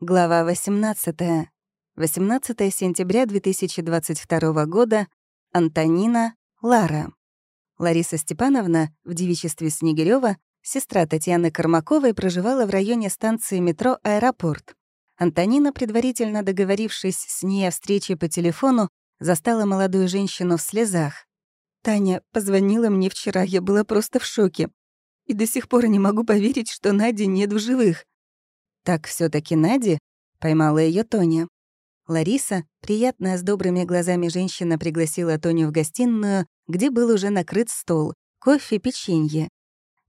Глава 18. 18 сентября 2022 года. Антонина, Лара. Лариса Степановна в девичестве Снегирёва, сестра Татьяны Кармаковой, проживала в районе станции метро «Аэропорт». Антонина, предварительно договорившись с ней о встрече по телефону, застала молодую женщину в слезах. «Таня позвонила мне вчера, я была просто в шоке. И до сих пор не могу поверить, что Нади нет в живых. «Так все таки Нади?» — поймала ее Тоня. Лариса, приятная с добрыми глазами женщина, пригласила Тоню в гостиную, где был уже накрыт стол, кофе, печенье.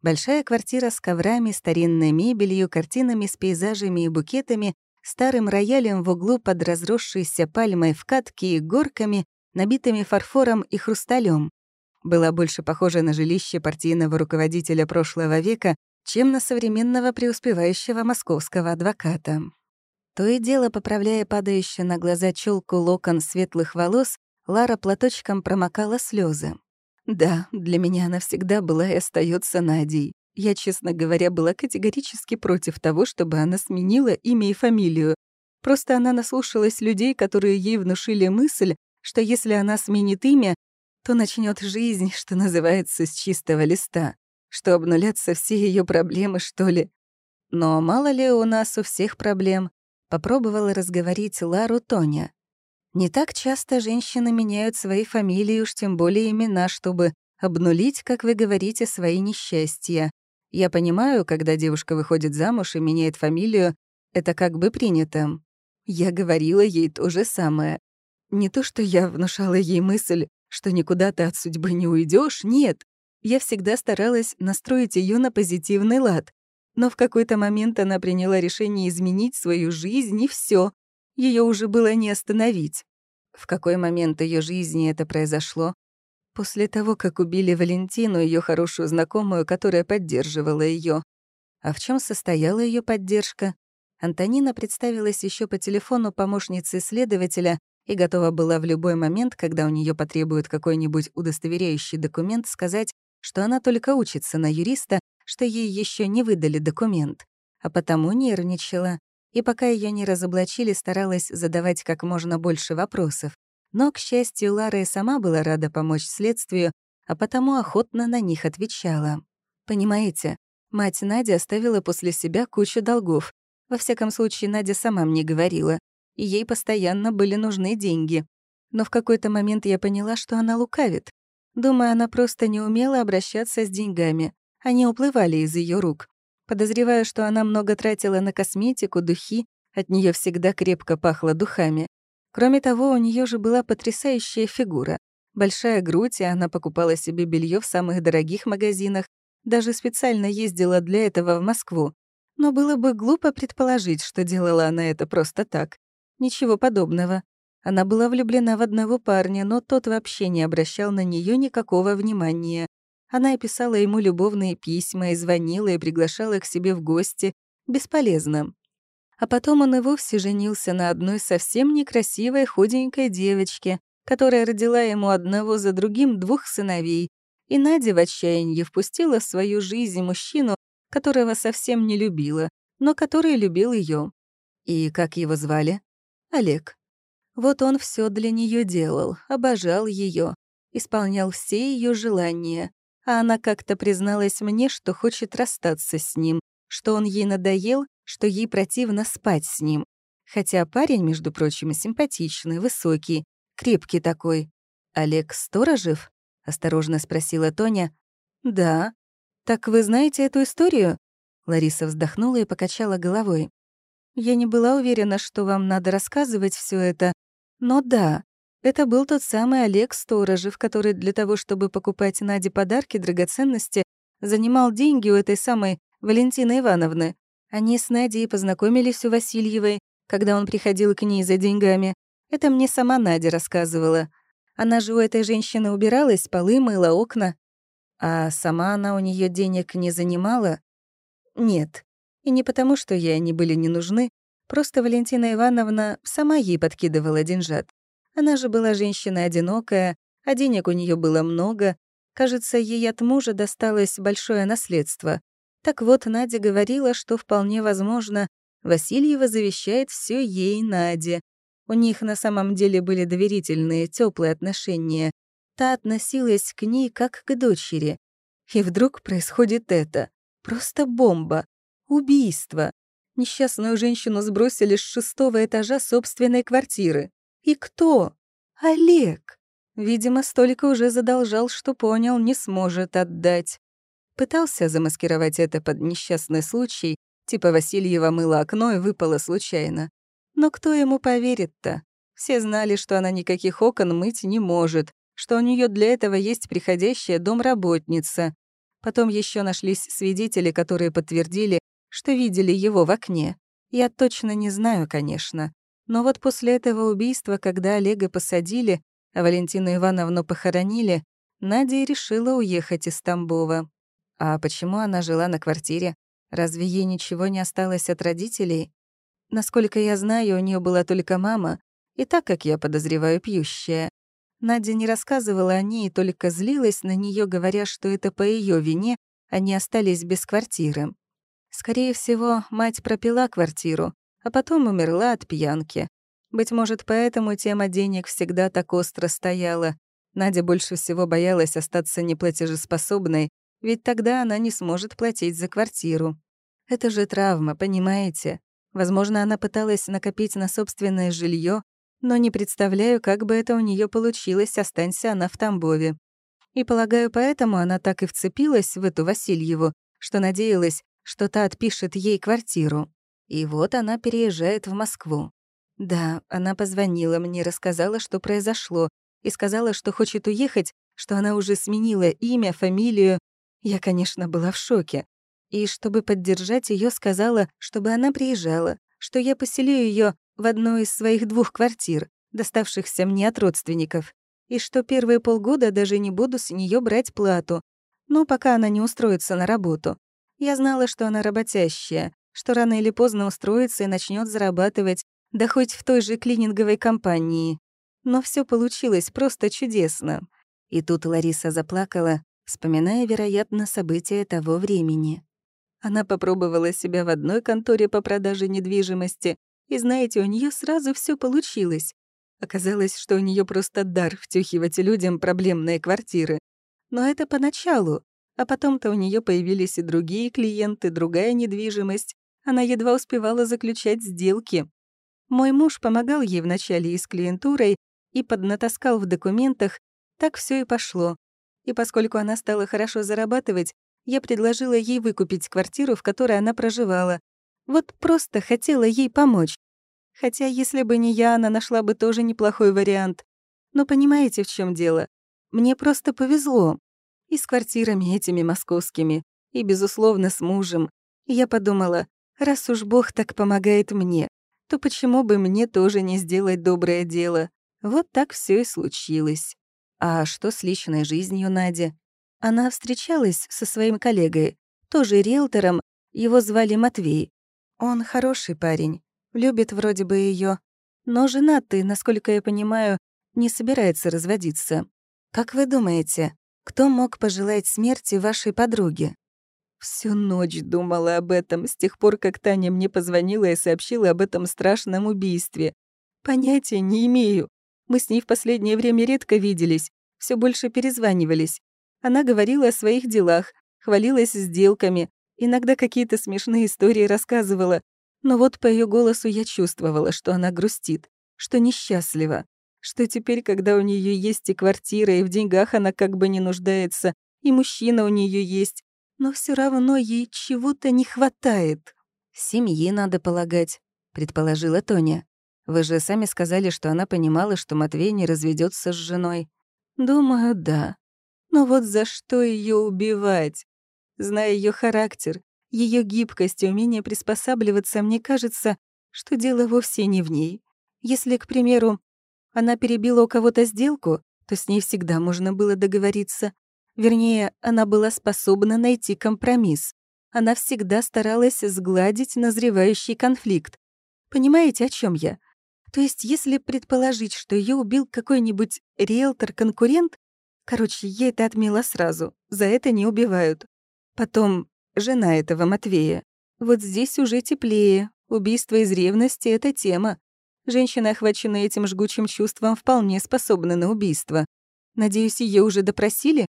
Большая квартира с коврами, старинной мебелью, картинами с пейзажами и букетами, старым роялем в углу под разросшейся пальмой в катке и горками, набитыми фарфором и хрусталем. Была больше похожа на жилище партийного руководителя прошлого века, чем на современного преуспевающего московского адвоката. То и дело, поправляя падающую на глаза челку локон светлых волос, Лара платочком промокала слезы. Да, для меня она всегда была и остается Надей. Я, честно говоря, была категорически против того, чтобы она сменила имя и фамилию. Просто она наслушалась людей, которые ей внушили мысль, что если она сменит имя, то начнет жизнь, что называется, с чистого листа что обнулятся все ее проблемы, что ли. Но мало ли у нас у всех проблем. Попробовала разговорить Лару Тоня. Не так часто женщины меняют свои фамилии, уж тем более имена, чтобы обнулить, как вы говорите, свои несчастья. Я понимаю, когда девушка выходит замуж и меняет фамилию, это как бы принято. Я говорила ей то же самое. Не то, что я внушала ей мысль, что никуда ты от судьбы не уйдешь, нет я всегда старалась настроить ее на позитивный лад. Но в какой-то момент она приняла решение изменить свою жизнь, и все. Ее уже было не остановить. В какой момент ее жизни это произошло? После того, как убили Валентину, ее хорошую знакомую, которая поддерживала ее. А в чем состояла ее поддержка? Антонина представилась еще по телефону помощницы следователя и готова была в любой момент, когда у нее потребует какой-нибудь удостоверяющий документ, сказать, что она только учится на юриста, что ей еще не выдали документ, а потому нервничала, и пока ее не разоблачили, старалась задавать как можно больше вопросов. Но, к счастью, Лара и сама была рада помочь следствию, а потому охотно на них отвечала. Понимаете, мать Надя оставила после себя кучу долгов. Во всяком случае, Надя сама мне говорила, и ей постоянно были нужны деньги. Но в какой-то момент я поняла, что она лукавит. Думаю, она просто не умела обращаться с деньгами. Они уплывали из ее рук. Подозреваю, что она много тратила на косметику, духи, от нее всегда крепко пахло духами. Кроме того, у нее же была потрясающая фигура. Большая грудь, и она покупала себе белье в самых дорогих магазинах, даже специально ездила для этого в Москву. Но было бы глупо предположить, что делала она это просто так. Ничего подобного. Она была влюблена в одного парня, но тот вообще не обращал на нее никакого внимания. Она писала ему любовные письма и звонила и приглашала к себе в гости. Бесполезно. А потом он и вовсе женился на одной совсем некрасивой худенькой девочке, которая родила ему одного за другим двух сыновей. И Надя в отчаянии впустила в свою жизнь мужчину, которого совсем не любила, но который любил ее. И как его звали? Олег. Вот он все для нее делал, обожал ее, исполнял все ее желания. А она как-то призналась мне, что хочет расстаться с ним, что он ей надоел, что ей противно спать с ним. Хотя парень, между прочим, симпатичный, высокий, крепкий такой. «Олег Сторожев?» — осторожно спросила Тоня. «Да». «Так вы знаете эту историю?» Лариса вздохнула и покачала головой. «Я не была уверена, что вам надо рассказывать все это, но да, это был тот самый Олег Сторожев, который для того, чтобы покупать Наде подарки, драгоценности, занимал деньги у этой самой Валентины Ивановны. Они с Надей познакомились у Васильевой, когда он приходил к ней за деньгами. Это мне сама Надя рассказывала. Она же у этой женщины убиралась, полы мыла, окна. А сама она у нее денег не занимала? Нет. И не потому, что ей они были не нужны, Просто Валентина Ивановна сама ей подкидывала деньжат. Она же была женщина одинокая, а денег у нее было много. Кажется, ей от мужа досталось большое наследство. Так вот, Надя говорила, что вполне возможно, Васильева завещает все ей, Наде. У них на самом деле были доверительные, теплые отношения. Та относилась к ней как к дочери. И вдруг происходит это. Просто бомба. Убийство. Несчастную женщину сбросили с шестого этажа собственной квартиры. И кто? Олег. Видимо, столько уже задолжал, что понял, не сможет отдать. Пытался замаскировать это под несчастный случай, типа Васильева мыла окно и выпало случайно. Но кто ему поверит-то? Все знали, что она никаких окон мыть не может, что у нее для этого есть приходящая домработница. Потом еще нашлись свидетели, которые подтвердили, что видели его в окне. Я точно не знаю, конечно. Но вот после этого убийства, когда Олега посадили, а Валентину Ивановну похоронили, Надя решила уехать из Тамбова. А почему она жила на квартире? Разве ей ничего не осталось от родителей? Насколько я знаю, у нее была только мама, и так, как я подозреваю, пьющая. Надя не рассказывала о ней, только злилась на нее, говоря, что это по ее вине они остались без квартиры. Скорее всего, мать пропила квартиру, а потом умерла от пьянки. Быть может, поэтому тема денег всегда так остро стояла. Надя больше всего боялась остаться неплатежеспособной, ведь тогда она не сможет платить за квартиру. Это же травма, понимаете? Возможно, она пыталась накопить на собственное жилье, но не представляю, как бы это у нее получилось, останься она в Тамбове. И полагаю, поэтому она так и вцепилась в эту Васильеву, что надеялась, что та отпишет ей квартиру. И вот она переезжает в Москву. Да, она позвонила мне, рассказала, что произошло, и сказала, что хочет уехать, что она уже сменила имя, фамилию. Я, конечно, была в шоке. И чтобы поддержать ее, сказала, чтобы она приезжала, что я поселю ее в одной из своих двух квартир, доставшихся мне от родственников, и что первые полгода даже не буду с нее брать плату, но пока она не устроится на работу. Я знала, что она работящая, что рано или поздно устроится и начнет зарабатывать, да хоть в той же клининговой компании. Но все получилось просто чудесно. И тут Лариса заплакала, вспоминая, вероятно, события того времени. Она попробовала себя в одной конторе по продаже недвижимости, и знаете, у нее сразу все получилось. Оказалось, что у нее просто дар втюхивать людям проблемные квартиры. Но это поначалу. А потом-то у нее появились и другие клиенты, другая недвижимость. Она едва успевала заключать сделки. Мой муж помогал ей вначале и с клиентурой, и поднатаскал в документах. Так все и пошло. И поскольку она стала хорошо зарабатывать, я предложила ей выкупить квартиру, в которой она проживала. Вот просто хотела ей помочь. Хотя, если бы не я, она нашла бы тоже неплохой вариант. Но понимаете, в чем дело? Мне просто повезло. И с квартирами этими московскими, и, безусловно, с мужем. И я подумала, раз уж Бог так помогает мне, то почему бы мне тоже не сделать доброе дело? Вот так все и случилось. А что с личной жизнью Нади? Она встречалась со своим коллегой, тоже риэлтором, его звали Матвей. Он хороший парень, любит вроде бы ее, но женатый, насколько я понимаю, не собирается разводиться. Как вы думаете, кто мог пожелать смерти вашей подруге? Всю ночь думала об этом, с тех пор, как Таня мне позвонила и сообщила об этом страшном убийстве. Понятия не имею. Мы с ней в последнее время редко виделись, все больше перезванивались. Она говорила о своих делах, хвалилась сделками, иногда какие-то смешные истории рассказывала. Но вот по ее голосу я чувствовала, что она грустит, что несчастлива что теперь, когда у нее есть и квартира, и в деньгах она как бы не нуждается, и мужчина у нее есть, но все равно ей чего-то не хватает. «Семьи, надо полагать», — предположила Тоня. «Вы же сами сказали, что она понимала, что Матвей не разведется с женой». «Думаю, да. Но вот за что ее убивать? Зная ее характер, ее гибкость и умение приспосабливаться, мне кажется, что дело вовсе не в ней. Если, к примеру, она перебила у кого-то сделку, то с ней всегда можно было договориться. Вернее, она была способна найти компромисс. Она всегда старалась сгладить назревающий конфликт. Понимаете, о чем я? То есть, если предположить, что ее убил какой-нибудь риэлтор-конкурент, короче, я это отмела сразу, за это не убивают. Потом, жена этого Матвея. Вот здесь уже теплее, Убийство из ревности — это тема. Женщины, охваченные этим жгучим чувством, вполне способны на убийство. Надеюсь, ее уже допросили?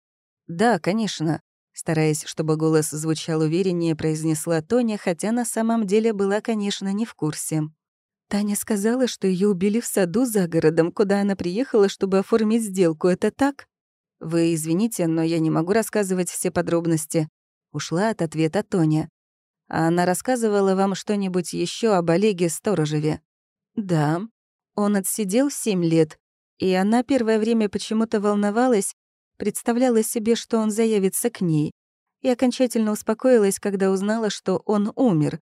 Да, конечно. Стараясь, чтобы голос звучал увереннее, произнесла Тоня, хотя на самом деле была, конечно, не в курсе. Таня сказала, что ее убили в саду за городом, куда она приехала, чтобы оформить сделку. Это так? Вы извините, но я не могу рассказывать все подробности. Ушла от ответа Тоня. А она рассказывала вам что-нибудь еще об Олеге Сторожеве? Да. Он отсидел семь лет, и она первое время почему-то волновалась, представляла себе, что он заявится к ней, и окончательно успокоилась, когда узнала, что он умер.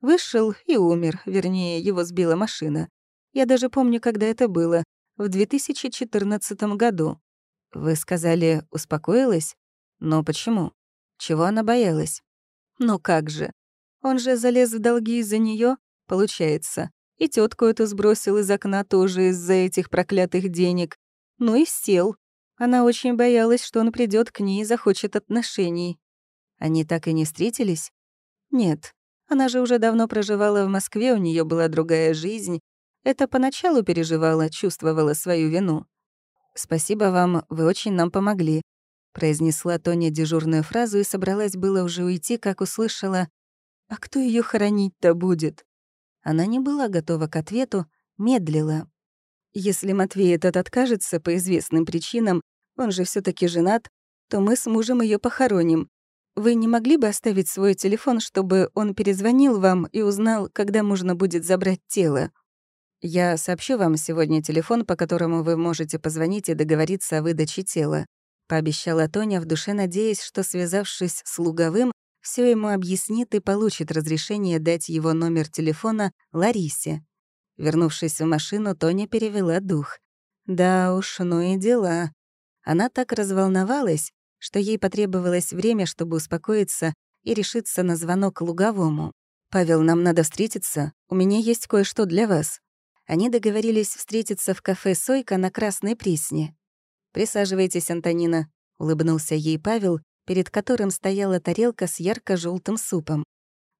Вышел и умер, вернее, его сбила машина. Я даже помню, когда это было, в 2014 году. Вы сказали, успокоилась? Но почему? Чего она боялась? Ну как же? Он же залез в долги из-за нее, получается. И тетку эту сбросил из окна тоже из-за этих проклятых денег. Ну и сел. Она очень боялась, что он придет к ней и захочет отношений. Они так и не встретились? Нет. Она же уже давно проживала в Москве, у нее была другая жизнь. Это поначалу переживала, чувствовала свою вину. «Спасибо вам, вы очень нам помогли», — произнесла Тоня дежурную фразу и собралась было уже уйти, как услышала «А кто ее хоронить-то будет?» Она не была готова к ответу, медлила. Если Матвей этот откажется по известным причинам, он же все таки женат, то мы с мужем ее похороним. Вы не могли бы оставить свой телефон, чтобы он перезвонил вам и узнал, когда можно будет забрать тело? Я сообщу вам сегодня телефон, по которому вы можете позвонить и договориться о выдаче тела», — пообещала Тоня, в душе надеясь, что, связавшись с Луговым, все ему объяснит и получит разрешение дать его номер телефона Ларисе. Вернувшись в машину, Тоня перевела дух. Да уж, ну и дела. Она так разволновалась, что ей потребовалось время, чтобы успокоиться и решиться на звонок Луговому. «Павел, нам надо встретиться. У меня есть кое-что для вас». Они договорились встретиться в кафе «Сойка» на Красной Пресне. «Присаживайтесь, Антонина», — улыбнулся ей Павел, перед которым стояла тарелка с ярко желтым супом.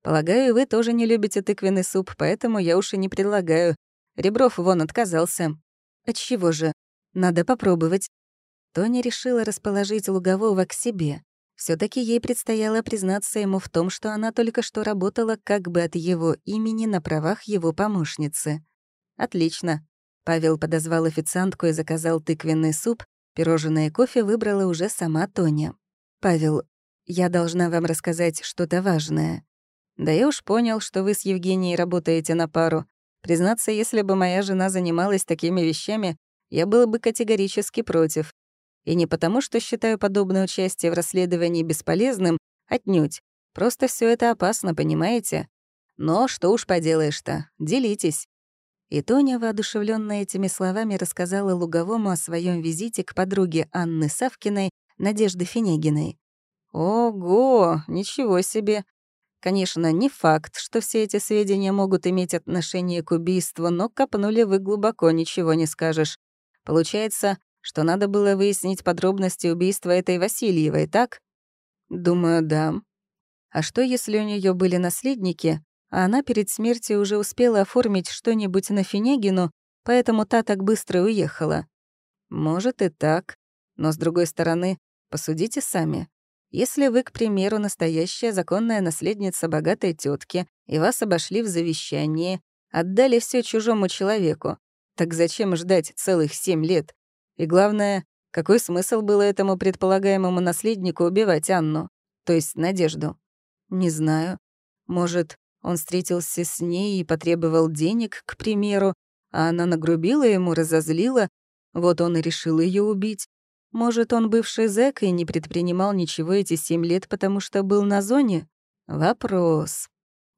Полагаю, вы тоже не любите тыквенный суп, поэтому я уж и не предлагаю. Ребров вон отказался. Отчего же? Надо попробовать. Тоня решила расположить Лугового к себе. все таки ей предстояло признаться ему в том, что она только что работала как бы от его имени на правах его помощницы. «Отлично». Павел подозвал официантку и заказал тыквенный суп, пирожное и кофе выбрала уже сама Тоня. «Павел, я должна вам рассказать что-то важное. Да я уж понял, что вы с Евгенией работаете на пару. Признаться, если бы моя жена занималась такими вещами, я был бы категорически против. И не потому, что считаю подобное участие в расследовании бесполезным, отнюдь. Просто все это опасно, понимаете? Но что уж поделаешь-то, делитесь. И Тоня, воодушевленная этими словами, рассказала Луговому о своем визите к подруге Анны Савкиной, Надежды Финегиной. «Ого, ничего себе! Конечно, не факт, что все эти сведения могут иметь отношение к убийству, но копнули вы глубоко, ничего не скажешь. Получается, что надо было выяснить подробности убийства этой Васильевой, так? Думаю, да. А что, если у нее были наследники, а она перед смертью уже успела оформить что-нибудь на Финегину, поэтому та так быстро уехала? Может и так. Но, с другой стороны, посудите сами. Если вы, к примеру, настоящая законная наследница богатой тетки, и вас обошли в завещании, отдали все чужому человеку, так зачем ждать целых семь лет? И главное, какой смысл было этому предполагаемому наследнику убивать Анну, то есть Надежду? Не знаю. Может, он встретился с ней и потребовал денег, к примеру, а она нагрубила ему, разозлила, вот он и решил ее убить. Может, он бывший зэк и не предпринимал ничего эти семь лет, потому что был на зоне? Вопрос.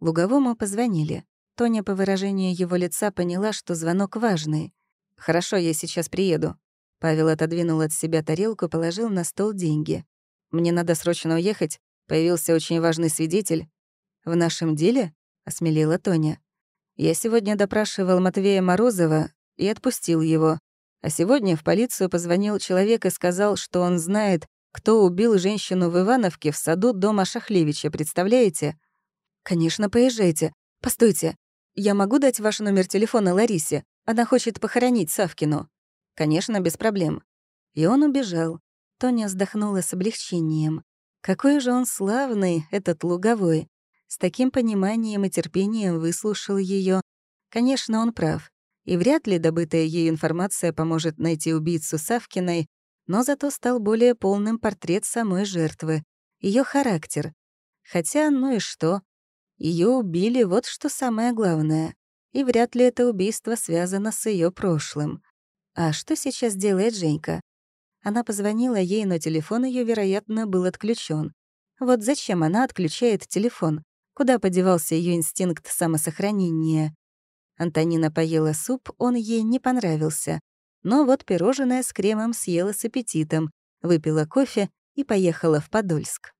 Луговому позвонили. Тоня по выражению его лица поняла, что звонок важный. «Хорошо, я сейчас приеду». Павел отодвинул от себя тарелку положил на стол деньги. «Мне надо срочно уехать. Появился очень важный свидетель». «В нашем деле?» — осмелела Тоня. «Я сегодня допрашивал Матвея Морозова и отпустил его. А сегодня в полицию позвонил человек и сказал, что он знает, кто убил женщину в Ивановке в саду дома Шахлевича, представляете? «Конечно, поезжайте. Постойте, «Я могу дать ваш номер телефона Ларисе? Она хочет похоронить Савкину». «Конечно, без проблем». И он убежал. Тоня вздохнула с облегчением. Какой же он славный, этот луговой. С таким пониманием и терпением выслушал ее. Конечно, он прав. И вряд ли добытая ей информация поможет найти убийцу Савкиной, но зато стал более полным портрет самой жертвы, ее характер. Хотя, ну и что? Ее убили, вот что самое главное. И вряд ли это убийство связано с ее прошлым. А что сейчас делает Женька? Она позвонила ей, но телефон ее, вероятно, был отключен. Вот зачем она отключает телефон? Куда подевался ее инстинкт самосохранения? Антонина поела суп, он ей не понравился. Но вот пирожное с кремом съела с аппетитом, выпила кофе и поехала в Подольск.